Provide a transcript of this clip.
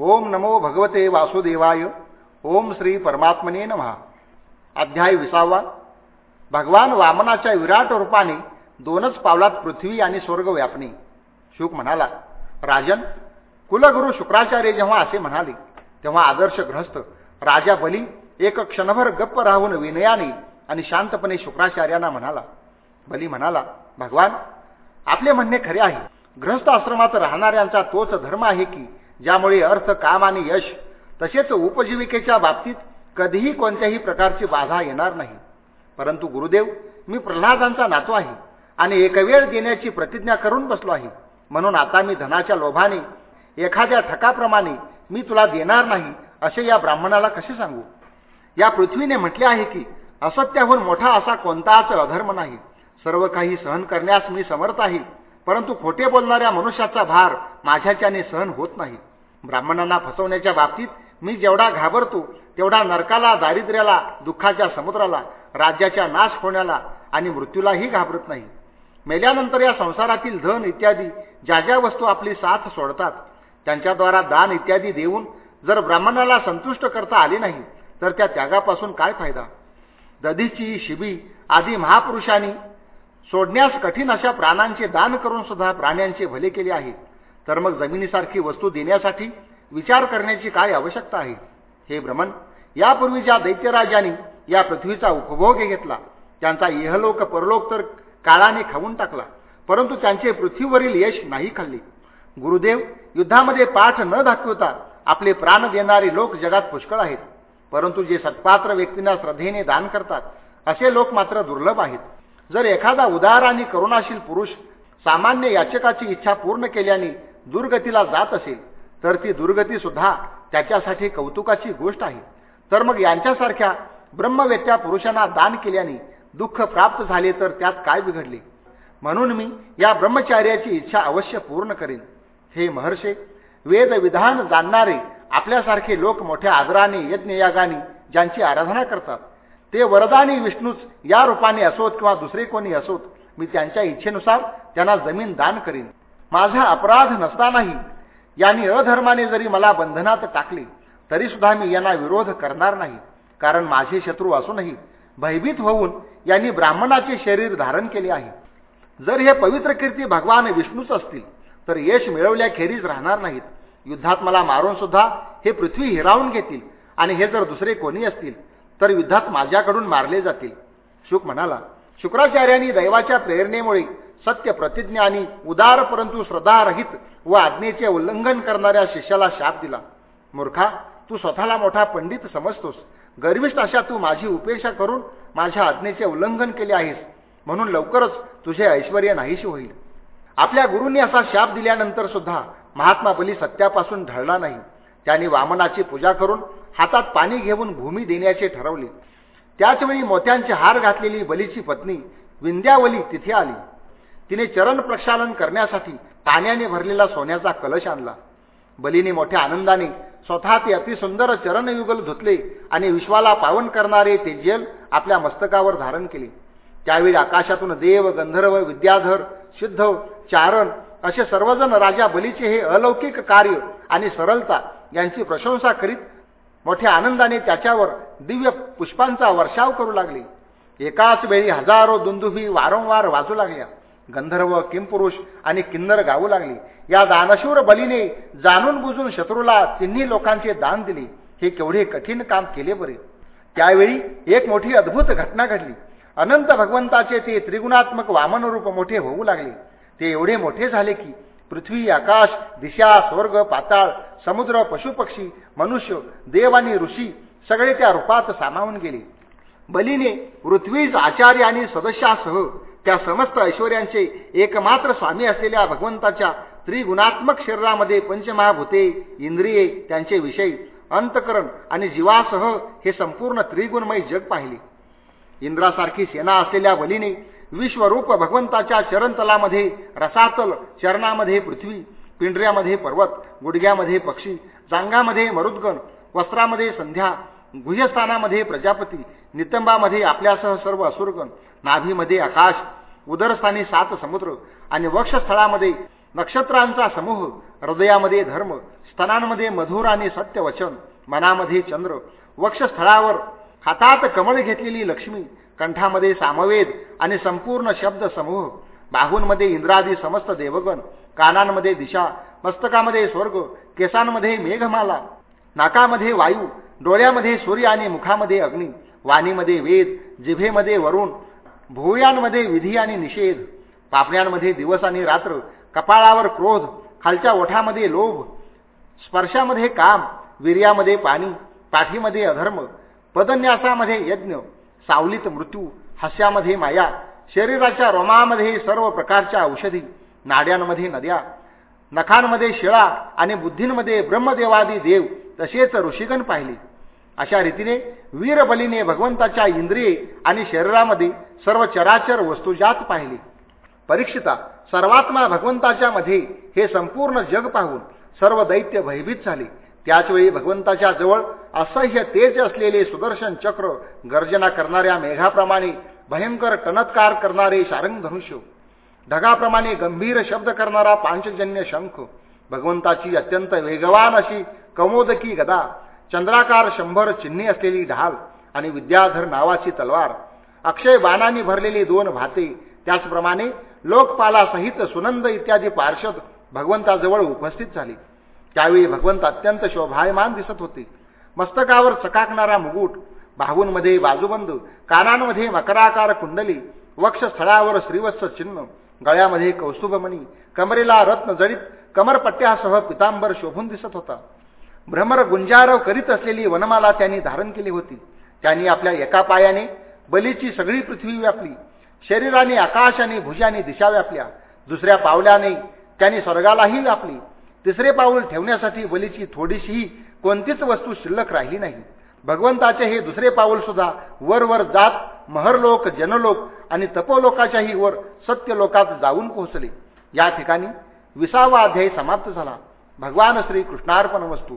ओम नमो भगवते वासुदेवाय। ओम श्री परमात्मने नमहा अध्याय विसावा। भगवान वामनाच्या विराट रूपाने दोनच पावलात पृथ्वी आणि स्वर्ग व्यापणे. शुक म्हणाला राजन कुलगुरू शुक्राचार्य जेव्हा असे म्हणाले तेव्हा आदर्श ग्रहस्थ राजा बली एक क्षणभर गप्प राहून विनयाने आणि शांतपणे शुक्राचार्यांना म्हणाला. बली म्हणाला भगवान आपले म्हणणे खरे आहे. ग्रहस्थ आश्रमात राहणाऱ्यांचा तोच धर्म आहे की ज्यामुळे अर्थ काम आणि यश तसेच उपजीविकेच्या बाबतीत कधीही कोणत्याही प्रकारची बाधा येणार नाही. परंतु गुरुदेव मी प्रल्हादांचा नातो आहे आणि एक वेळ देण्याची प्रतिज्ञा करून बसलो आहे. म्हणून आता मी धनाच्या लोभाने एखाद्या ठकाप्रमाणे मी तुला देणार नाही असे या ब्राह्मणाला कसे सांगू? या पृथ्वीने म्हटले आहे की असत्याहून मोठा असा कोणताच अधर्म नाही. सर्व काही सहन करण्यास मी समर्थ आहे परंतु खोटे बोलणाऱ्या मनुष्याचा भार माझ्याच्याने सहन होत नाही. ब्राह्मणांना फसवण्याच्या बाबतीत मी जेवढा घाबरतो तेवढा नरकाला दारिद्र्याला दुःखाच्या समुद्राला राज्याच्या नाश होण्याला आणि मृत्यूलाही घाबरत नाही. मेल्यानंतर या संसारातील धन इत्यादी ज्या ज्या वस्तू आपली साथ सोडतात त्यांच्याद्वारा दान इत्यादी देऊन जर ब्राह्मणाला संतुष्ट करता आले नाही तर त्या त्यागापासून काय फायदा? दधीची शिबी आदी महापुरुषांनी सोडण्यास कठीण अशा प्राणांचे दान करून सुद्धा प्राण्यांचे भले केले आहे. तर मग जमिनीसारखी वस्तू देण्यासाठी विचार करण्याची काय आवश्यकता आहे? हे भ्रमण. यापूर्वी ज्या दैत्यराजांनी या पृथ्वीचा उपभोग घेतला त्यांचा इहलोक परलोक तर काळाने खाऊन टाकला परंतु त्यांचे पृथ्वीवरील यश नाही खाल्ले. गुरुदेव युद्धामध्ये पाठ न दाखवता आपले प्राण देणारे लोक जगात पुष्कळ आहेत परंतु जे सत्पात्र व्यक्तींना श्रद्धेने दान करतात असे लोक मात्र दुर्लभ आहेत. जर एखादा उदार आणि करुणाशील पुरुष सामान्य याचकाची इच्छा पूर्ण केल्याने दुर्गतीला जात असेल तर ती दुर्गती सुद्धा त्याच्यासाठी कौतुकाची गोष्ट आहे. तर मग यांच्यासारख्या ब्रह्मवेत्या पुरुषांना दान केल्याने दुःख प्राप्त झाले तर त्यात काय बिघडले? म्हणून मी या ब्रह्मचार्याची इच्छा अवश्य पूर्ण करेन. हे महर्षे वेद विधान जाणणारे आपल्यासारखे लोक मोठ्या आदराने यज्ञयागाने ज्यांची आराधना करतात ते वरदानी विष्णूच या रूपाने असोत किंवा दुसरे कोणी असोत मी त्यांच्या इच्छेनुसार त्यांना जमीन दान करीन. माझा अपराध नसतानाही यांनी अधर्माने जरी मला बंधनात टाकले तरी सुद्धा मी यांना विरोध करणार नाही. कारण माझे शत्रू असूनही भयभीत होऊन यांनी ब्राह्मणाचे शरीर धारण केले आहे. जर हे पवित्र कीर्ती भगवान विष्णूच असतील तर यश मिळवल्याखेरीज राहणार नाहीत. युद्धात मला मारून सुद्धा हे पृथ्वी हिरावून घेतील आणि हे जर दुसरे कोणी असतील तर युद्धात माझ्याकडून मारले जातील. शुक म्हणाला शुक्राचार्यांनी दैवाच्या प्रेरणेमुळे सत्य प्रतिज्ञा आणि उदार परंतु श्रद्धारहित व आज्ञेचे उल्लंघन करणाऱ्या शिष्याला शाप दिला. मूर्खा तू स्वतःला मोठा पंडित समजतोस. गर्विष्ठ अशा तू माझी उपेक्षा करून माझ्या आज्ञेचे उल्लंघन केले आहेस. म्हणून लवकरच तुझे ऐश्वर नाहीशी होईल. आपल्या गुरूंनी असा शाप दिल्यानंतर सुद्धा महात्मा बली सत्यापासून ढळला नाही. त्याने वामनाची पूजा करून हातात पाणी घेऊन भूमी देण्याचे ठरवले. त्याचवेळी मोत्यांचे हार घातलेली बलीची पत्नी विंध्यावली तिथे आली. तिने चरण प्रक्षालन करण्यासाठी पाण्याने भरलेला सोन्याचा कलश आणला. बलीने मोठ्या आनंदाने स्वतः ते अतिसुंदर चरणयुगल धुतले आणि विश्वाला पावन करणारे ते जल आपल्या मस्तकावर धारण केले. त्यावेळी आकाशातून देव गंधर्व विद्याधर सिद्ध चारण असे सर्वजण राजा बलीचे हे अलौकिक कार्य आणि सरलता यांची प्रशंसा करीत मोठ्या आनंदाने त्याच्यावर दिव्य पुष्पांचा वर्षाव करू लागले. एकाच वेळी हजारो दुंदुभी वारंवार वाजू लागल्या. गंधर्व किमपुरुष आणि किन्नर गाऊ लागली. या दानशूर बलीने जाणून बुजून शत्रूला तिन्ही लोकांचे दान दिले. हे केवढे कठीण काम केले बरे. त्यावेळी एक मोठी अद्भुत घटना घडली. अनंत भगवंताचे ते त्रिगुणात्मक वामन रूप मोठे होऊ लागले. ते एवढे मोठे झाले की पृथ्वी आकाश दिशा स्वर्ग पाताळ समुद्र पशुपक्षी मनुष्य देव आणि ऋषी सगळे त्या रूपात सामावून गेले. बलीने पृथ्वीज आचार्य आणि सदस्यासह त्या समस्त ऐश्वर्यांचे एकमात्र स्वामी असलेल्या भगवंताच्या त्रिगुणात्मक शरीरामध्ये पंचमहाभूते इंद्रिये त्यांचे विषय अंतकरण आणि जीवासह हे संपूर्ण त्रिगुणमय जग पाहिले. इंद्रासारखी सेना असलेल्या बलीने विश्वरूप भगवंताच्या चरणतलामध्ये रसातल चरणामध्ये पृथ्वी पिंढऱ्यामध्ये पर्वत गुडघ्यामध्ये पक्षी जांगामध्ये मरुद्गण वस्त्रामध्ये संध्या गुह्यस्थानामध्ये प्रजापती नितंबामध्ये आपल्यासह सर्व असुरगण नाभीमध्ये आकाश उदरस्थानी सात समुद्र आणि वक्षस्थळामध्ये नक्षत्रांचा समूह हृदयामध्ये धर्म स्तनांमध्ये मधुर आणि सत्यवचन मनामध्ये चंद्र वक्षस्थळावर हातात कमळ घेतलेली लक्ष्मी कंठामध्ये सामवेद आणि संपूर्ण शब्द समूह बाहूंमध्ये इंद्रादी समस्त देवगण कानांमध्ये दिशा मस्तकामध्ये स्वर्ग केसांमध्ये मेघमाला नाकामध्ये वायू डोळ्यामध्ये सूर्य आणि मुखामध्ये अग्नी वाणीमध्ये वेद जिभेमध्ये वरुण भुवयांमध्ये विधी आणि निषेध पापण्यांमध्ये दिवस आणि रात्र कपाळावर क्रोध खालच्या ओठामध्ये लोभ स्पर्शामध्ये काम वीर्यामध्ये पाणी पाठीमध्ये अधर्म पदन्यासामध्ये यज्ञ सावलीत मृत्यू हास्यामध्ये माया शरीराच्या रोमामध्ये सर्व प्रकारच्या औषधी नाड्यांमध्ये नद्या नखांमध्ये शिळा आणि बुद्धींमध्ये ब्रह्मदेवादी देव तसेच ऋषिगण पाहिले. अशा रीतीने वीरबलीने भगवंताच्या इंद्रिये आणि शरीरामध्ये सर्व चराचर वस्तुजात पाहिले. परीक्षिता सर्वात्मा भगवंताच्या मध्ये हे संपूर्ण जग पाहून सर्व दैत्य भयभीत झाले. त्याचवेळी भगवंताच्या जवळ असह्य तेज असलेले सुदर्शन चक्र गर्जना करणाऱ्या मेघाप्रमाणे भयंकर टनत्कार करणारे शारंगधनुष्य ढगाप्रमाणे गंभीर शब्द करणारा पांचजन्य शंख भगवंताची अत्यंत वेगवान अशी कमोदकी गदा चंद्राकार शंभर चिन्ही असलेली ढाल आणि विद्याधर नावाची तलवार अक्षय बाणांनी भरलेली दोन भाते त्याचप्रमाणे लोकपालासहित सुनंद इत्यादी पार्षद भगवंताजवळ उपस्थित झाले. त्यावेळी भगवंत अत्यंत शोभायमान दिसत होते. मस्तकावर चकाकणारा मुकुट बाहूंमध्ये बाजूबंद कानांमध्ये मकराकार कुंडली वक्षस्थळावर श्रीवत्स चिन्ह गळ्यामध्ये कौस्तुभमणी कमरेला रत्नजडित कमरपट्ट्यासह पितांबर शोभून दिसत होता. भ्रमर गुंजारव करीत असलेली वनमाला त्यांनी धारण केली होती. त्यांनी आपल्या एका पायाने बलीची सगळी पृथ्वी व्यापली. शरीराने आकाश आणि भुजाने दिशा व्यापल्या. दुसऱ्या पावल्याने त्यांनी स्वर्गालाही व्यापली. तिसरे पाऊल ठेवण्यासाठी बलीची थोडीशीही कोणतीच वस्तू शिल्लक राहिली नाही. भगवंताचे हे दुसरे पाऊल सुद्धा वर वर जात महरलोक जनलोक आणि तपोलोकाच्याही वर सत्यलोकात जाऊन पोहोचले. या ठिकाणी विसावा अध्याय समाप्त झाला. भगवान श्री कृष्णार्पण वस्तू